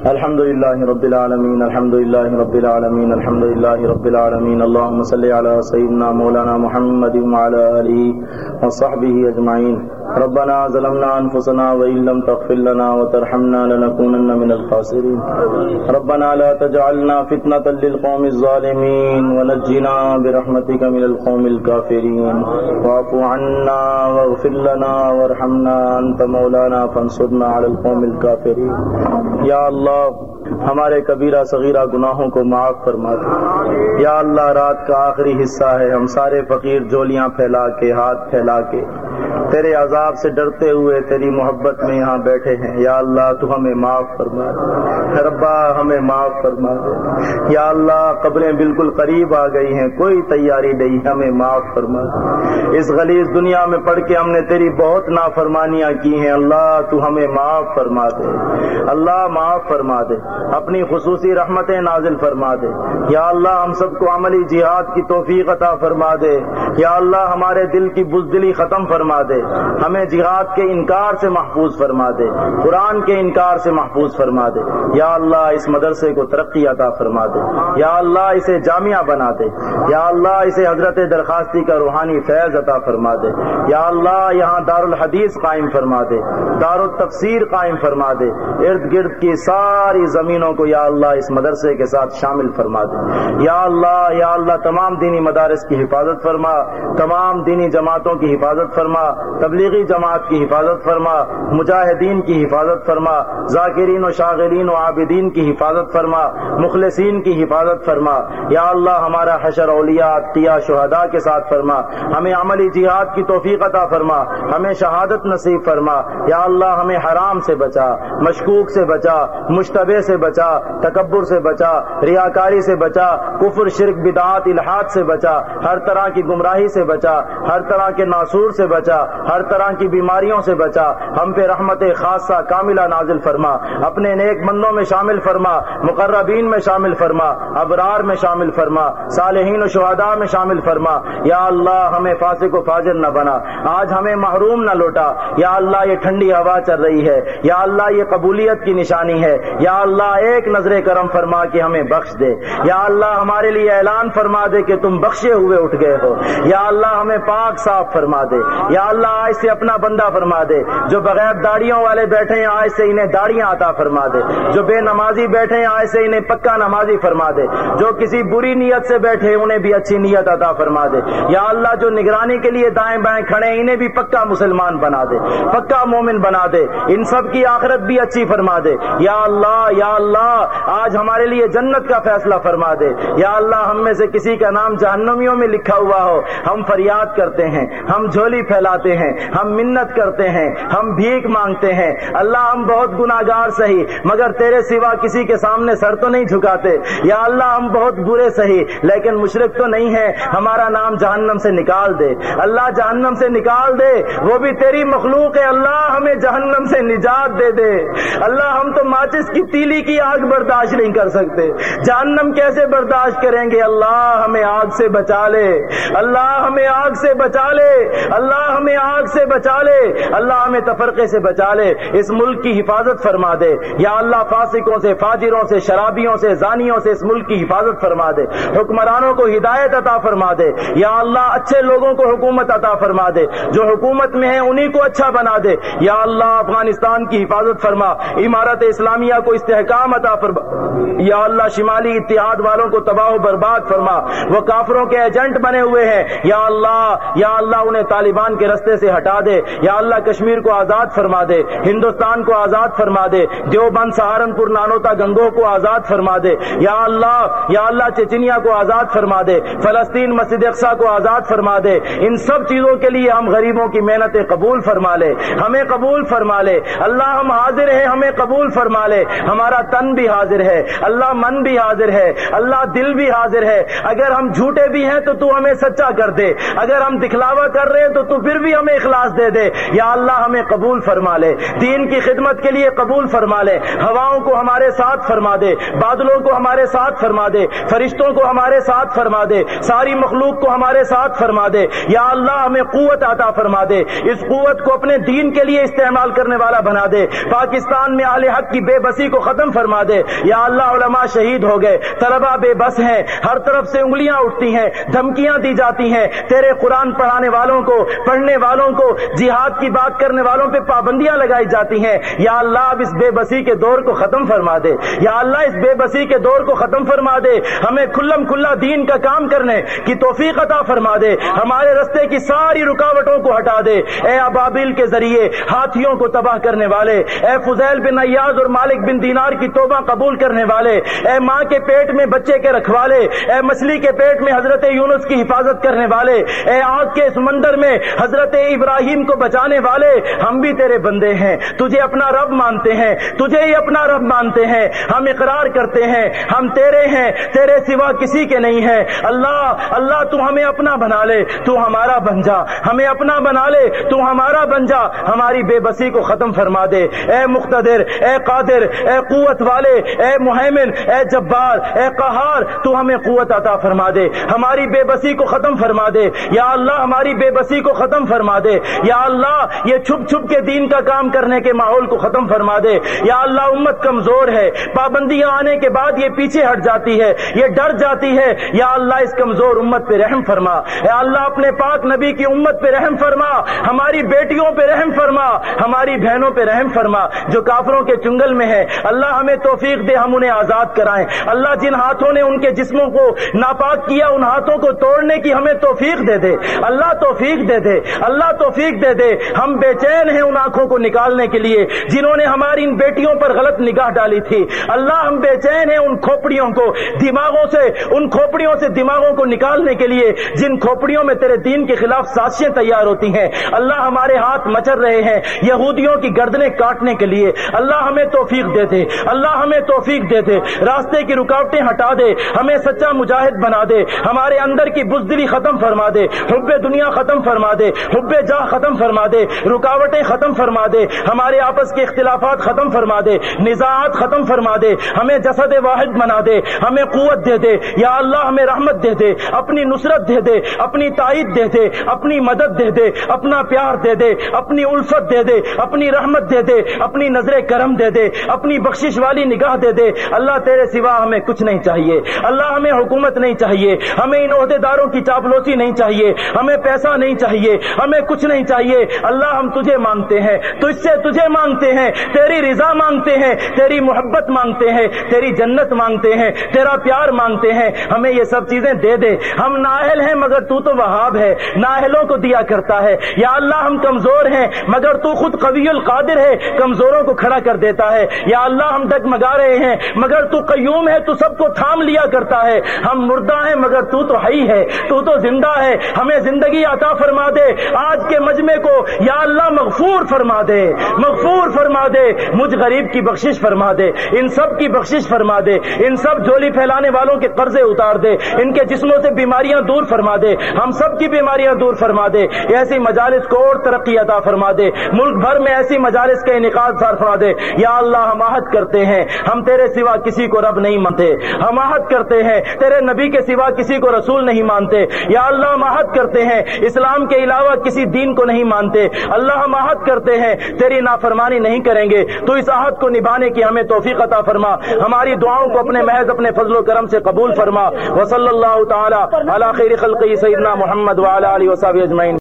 الحمد لله رب العالمين، الحمد لله رب العالمين، الحمد لله رب العالمين. اللهم صل على سيدنا مولانا محمد وعلى اله وصحبه اجمعين ربنا ظلمنا أنفسنا وإن لم تغفر لنا وترحمنا لنكونن من الخاسرين. ربنا لا تجعلنا فتنة للقوم الظالمين ونجنا برحمتك من القوم الكافرين. واعف عنا واغفر لنا وارحمنا أنت مولانا فانصرنا على القوم الكافرين. یا اللہ ہمارے کبیرہ، صغیرہ گناہوں کو معاف فرما دے۔ یا اللہ، رات کا آخری حصہ ہے۔ ہم سارے فقیر، جولیاں پھیلا کے، ہاتھ پھیلا کے تیرے عذاب سے ڈرتے ہوئے تیری محبت میں یہاں بیٹھے ہیں۔ یا اللہ، تو ہمیں معاف فرما۔ دے ربا، ہمیں معاف فرما۔ دے یا اللہ، قبریں بالکل قریب آ گئی ہیں۔ کوئی تیاری نہیں، ہمیں معاف فرما۔ دے اس غلیظ دنیا میں پڑھ کے ہم نے تیری بہت نافرمانیاں کی ہیں۔ اللہ، تو ہمیں معاف فرما دے۔ اللہ، معاف فرما دے۔ اپنی خصوصی رحمتیں نازل فرما دے۔ یا اللہ، ہم سب کو عملی جہاد کی توفیق عطا فرما دے۔ یا اللہ، ہمارے دل کی بزدلی ختم فرما دے۔ ہمیں جہاد کے انکار سے محفوظ فرما دے۔ قرآن کے انکار سے محفوظ فرما دے۔ یا اللہ، اس مدرسے کو ترقی عطا فرما دے۔ یا اللہ، اسے جامعہ بنا دے۔ یا اللہ، اسے حضرت درخواستی کا روحانی فیض عطا فرما دے۔ یا اللہ، یہاں دار الحدیث قائم فرما دے۔ دار التفسیر قائم فرما دے۔ ارد گرد کی ساری زمینوں کو یا اللہ اس مدرسے کے ساتھ شامل فرما دے۔ یا اللہ یا اللہ، تمام دینی مدارس کی حفاظت فرما۔ تمام دینی جماعتوں کی حفاظت فرما۔ تبلیغی جماعت کی حفاظت فرما، مجاہدین کی حفاظت فرما، ذاکرین و شاغرین و عابدین کی حفاظت فرما، مخلصین کی حفاظت فرما۔ یا اللہ، ہمارا حشر اولیاء، عطیہ، شہداء کے ساتھ فرما۔ ہمیں عملی جہاد کی توفیق عطا فرما۔ ہمیں شہادت نصیب فرما۔ یا اللہ، ہمیں حرام سے بچا، مشکوک سے بچا، مشتبہ سے بچا، تکبر سے بچا، ریاکاری سے بچا، کفر، شرک، بدعات، الحاد سے بچا، ہر طرح کی گمراہی سے بچا، ہر طرح کے ناسور سے بچا ہر طرح کی بیماریوں سے بچا۔ ہم پہ رحمت خاصہ کاملہ نازل فرما۔ اپنے نیک بندوں میں شامل فرما۔ مقربین میں شامل فرما۔ ابرار میں شامل فرما۔ صالحین و شہداء میں شامل فرما۔ یا اللہ، ہمیں فاسق و فاجر نہ بنا۔ آج ہمیں محروم نہ لوٹا۔ یا اللہ، یہ ٹھنڈی ہوا چل رہی ہے۔ یا اللہ، یہ قبولیت کی نشانی ہے۔ یا اللہ، ایک نظر کرم فرما کے ہمیں بخش دے۔ یا اللہ، ہمارے لیے اعلان فرما دے کہ تم بخشے ہوئے اٹھ گئے ہو۔ یا اللہ، ہمیں پاک صاف فرما دے۔ یا اللہ آج سے اپنا بندہ فرما دے۔ جو بغیر داڑیوں والے بیٹھے ہیں آج سے انہیں داڑیاں عطا فرما دے۔ جو بے نمازی بیٹھے ہیں آج سے انہیں پکا نمازی فرما دے۔ جو کسی بری نیت سے بیٹھے انہیں بھی اچھی نیت عطا فرما دے۔ یا اللہ، جو نگرانی کے لیے دائیں بائیں کھڑے انہیں بھی پکا مسلمان بنا دے۔ پکا مومن بنا دے۔ ان سب کی آخرت بھی اچھی فرما دے۔ یا اللہ یا اللہ، آج ہمارے لیے جنت کا فیصلہ فرما دے۔ یا اللہ، ہم میں سے کسی کا نام جہنمیوں میں لکھا ہوا ہو۔ ہم فریاد کرتے ہیں۔ ہم جھولی پھیلاتے ہیں، ہم منت کرتے ہیں، ہم بھیک مانگتے ہیں۔ اللہ، ہم بہت گناگار سہی، مگر تیرے سوا کسی کے سامنے سر تو نہیں جھکاتے۔ یا اللہ، ہم بہت برے سہی، لیکن مشرق تو نہیں ہے ہمارا نام جہنم سے نکال دے۔ اللہ جہنم سے نکال دے، وہ بھی تیری مخلوق ہے۔ اللہ ہمیں جہنم سے نجات دے دے۔ اللہ، ہم تو ماچس کی تیلی کی آگ برداشت نہیں کر سکتے۔ جہنم کیسے برداشت کریں گے؟ اللہ ہمیں آگ سے بچا لے۔ اللہ ہمیں آگ سے بچا لے۔ اللہ ہمیں آگ سے بچا لے، اللہ ہمیں تفرقے سے بچا لے، اس ملک کی حفاظت فرما دے۔ یا اللہ فاسقوں سے، فاجروں سے، شرابیوں سے، زانیوں سے اس ملک کی حفاظت فرما دے۔ حکمرانوں کو ہدایت عطا فرما دے۔ یا اللہ اچھے لوگوں کو حکومت عطا فرما دے۔ جو حکومت میں ہیں، انہی کو اچھا بنا دے۔ یا اللہ افغانستان کی حفاظت فرما۔ عمارت اسلامیہ کو استحکام عطا فرما۔ یا اللہ شمالی اتحاد والوں کو تباہ و برباد فرما۔ وہ کافروں کے ایجنٹ بنے ہوئے ہیں۔ یا اللہ یا اللہ انہیں طالبان کے رستے سے ہٹا دے۔ یا اللہ کشمیر کو آزاد فرما دے، ہندوستان کو آزاد فرما دے، دیوبند سہارنپور، نانوتا گنگو کو آزاد فرما دے۔ یا اللہ یا اللہ چچنیا کو آزاد فرما دے، فلسطین مسجد اقسا کو آزاد فرما دے۔ ان سب چیزوں کے لیے ہم غریبوں کی محنتیں قبول فرما لے، ہمیں قبول فرما لے۔ اللہ ہم حاضر ہیں، ہمیں قبول فرما لے۔ ہمارا تن بھی حاضر ہے، اللہ من بھی حاضر ہے، اللہ دل بھی حاضر ہے۔ اگر ہم جھوٹے بھی ہیں تو تو ہمیں سچا کر دے۔ اگر ہم دکھلاوا کر رہے ہیں تو تو پھر بھی بھی ہمیں اخلاص دے دے۔ یا اللہ ہمیں قبول فرما لے۔ دین کی خدمت کے لیے قبول فرما لے۔ ہواؤں کو ہمارے ساتھ فرما دے۔ بادلوں کو ہمارے ساتھ فرما دے۔ فرشتوں کو ہمارے ساتھ فرما دے۔ ساری مخلوق کو ہمارے ساتھ فرما دے۔ یا اللہ ہمیں قوت عطا فرما دے۔ اس قوت کو اپنے دین کے لیے استعمال کرنے والا بنا دے۔ پاکستان میں اہل حق کی بے بسی کو ختم فرما دے۔ یا اللہ علماء شہید ہو گئے۔ طلبا بے بس ہیں۔ ہر طرف سے انگلیاں اٹھتی ہیں۔ دھمکیاں دی جاتی ہیں۔ تیرے قرآن پڑھانے والوں کو پڑھنے والوں کو، جہاد کی بات کرنے والوں پہ پابندیاں لگائی جاتی ہیں۔ یا اللہ، اب اس بے بسی کے دور کو ختم فرما دے۔ یا اللہ، اس بے بسی کے دور کو ختم فرما دے۔ ہمیں کھلم کھلا دین کا کام کرنے کی توفیق عطا فرما دے۔ ہمارے رستے کی ساری رکاوٹوں کو ہٹا دے۔ اے ابابل کے ذریعے ہاتھیوں کو تباہ کرنے والے، اے فضیل بن ایاز اور مالک بن دینار کی توبہ قبول کرنے والے، اے ماں کے پیٹ میں بچے کے رکھوالے، اے مچھلی کے پیٹ میں حضرت یونس کی حفاظت کرنے والے، اے آگ کے سمندر میں حضرت ابراہیم کو بچانے والے، ہم بھی تیرے بندے ہیں، تجھے اپنا رب مانتے ہیں، تجھے ہی اپنا رب مانتے ہیں، ہم اقرار کرتے ہیں، ہم تیرے ہیں، تیرے سوا کسی کے نہیں ہیں۔ اللہ اللہ تو ہمیں اپنا بنا لے، تو ہمارا بن جا۔ ہمیں اپنا بنا لے، تو ہمارا بن جا۔ ہماری بے بسی کو ختم فرما دے۔ اے مقتدر، اے قادر، اے قوت والے، اے محمن اے جبار، اے قہار، تو ہمیں قوت عطا فرما دے۔ ہماری بے بسی کو ختم فرما دے۔ یا اللہ، ہماری بے بسی کو ختم فرما دے۔ یا اللہ، یہ چھپ چھپ کے دین کا کام کرنے کے ماحول کو ختم فرما دے۔ یا اللہ، امت کمزور ہے۔ پابندیاں آنے کے بعد یہ پیچھے ہٹ جاتی ہے۔ یہ ڈر جاتی ہے۔ یا اللہ، اس کمزور امت پہ رحم فرما۔ یا اللہ، اپنے پاک نبی کی امت پہ رحم فرما۔ ہماری بیٹیوں پہ رحم فرما۔ ہماری بہنوں پہ رحم فرما۔ جو کافروں کے چنگل میں ہے اللہ ہمیں توفیق دے، ہم انہیں آزاد کرائیں۔ اللہ جن ہاتھوں نے ان کے جسموں کو ناپاک کیا، ان ہاتھوں کو توڑنے کی ہمیں توفیق دے دے۔ اللہ توفیق دے دے۔ اللہ توفیق دے دے۔ ہم بے چین ہیں ان آنکھوں کو نکالنے کے لیے، جنہوں نے ہماری ان بیٹیوں پر غلط نگاہ ڈالی تھی۔ اللہ ہم بے چین ہیں ان کھوپڑیوں کو دماغوں سے، ان کھوپڑیوں سے دماغوں کو نکالنے کے لیے، جن کھوپڑیوں میں تیرے دین کے خلاف سازشیں تیار ہوتی ہیں۔ اللہ ہمارے ہاتھ مچر رہے ہیں یہودیوں کی گردنیں کاٹنے کے لیے۔ اللہ ہمیں توفیق دے دے۔ اللہ ہمیں توفیق دے دے۔ راستے کی رکاوٹیں ہٹا دے۔ ہمیں سچا مجاہد بنا دے۔ ہمارے اندر کی بزدلی ختم فرما دے۔ حب دنیا ختم فرما دے۔ حب جاہ ختم فرما دے، رکاوٹیں ختم فرما دے، ہمارے آپس کے اختلافات ختم فرما دے، نزاعات ختم فرما دے، ہمیں جسد واحد بنا دے، ہمیں قوت دے دے، یا اللہ ہمیں رحمت دے دے، اپنی نصرت دے دے، اپنی تائید دے دے، اپنی مدد دے دے، اپنا پیار دے دے، اپنی الفت دے دے، اپنی رحمت دے دے، اپنی نظر کرم دے دے، اپنی بخشش والی نگاہ دے دے۔ اللہ تیرے سوا ہمیں کچھ نہیں چاہیے، اللہ ہمیں حکومت نہیں چاہیے، ہمیں ان عہدے داروں کی چاپلوسی نہیں چاہیے، ہمیں پیسہ نہیں چاہیے ہمیں کچھ نہیں چاہیے۔ اللہ ہم تجھے مانگتے ہیں۔ تجھ سے تجھے مانگتے ہیں۔ تیری رضا مانگتے ہیں۔ تیری محبت مانگتے ہیں۔ تیری جنت مانگتے ہیں۔ تیرا پیار مانگتے ہیں۔ ہمیں یہ سب چیزیں دے دے۔ ہم نااہل ہیں مگر تو تو وہاب ہے۔ نااہلوں کو دیا کرتا ہے۔ یا اللہ ہم کمزور ہیں مگر تو خود قوی القادر ہے۔ کمزوروں کو کھڑا کر دیتا ہے۔ یا اللہ ہم ڈگمگا رہے ہیں۔ مگر تو قیوم ہے، تو سب کو تھام لیا کرتا ہے۔ ہم مردہ ہیں مگر تو تو ہی ہے۔ تو تو زندہ ہے۔ ہمیں زندگی عطا فرما دے۔ آج کے مجمع کو یا اللہ مغفور فرما دے، مغفور فرما دے، مجھ غریب کی بخشش فرما دے، ان سب کی بخشش فرما دے، ان سب جولی پھیلانے والوں کے قرضے اتار دے، ان کے جسموں سے بیماریاں دور فرما دے، ہم سب کی بیماریاں دور فرما دے، ایسی مجالس کو اور ترقی عطا فرما دے، ملک بھر میں ایسی مجالس کا انعقاد فرما دے، یا اللہ ہم آہد کرتے ہیں، ہم تیرے سوا کسی کو رب نہیں مانتے، ہم آہد کرتے ہیں، تیرے نبی کے سوا کسی کو رسول نہیں مانتے، یا اللہ ہم آہد کرتے ہیں، اسلام کے علاوہ کسی دین کو نہیں مانتے۔ اللہ ہم آہد کرتے ہیں، تیری نافرمانی نہیں کریں گے۔ تو اس عہد کو نبھانے کی ہمیں توفیق عطا فرما۔ ہماری دعاؤں کو اپنے محض اپنے فضل و کرم سے قبول فرما۔ وصلی اللہ تعالی علی خیر خلقی سیدنا محمد وعلا علی وصحبہ اجمعین۔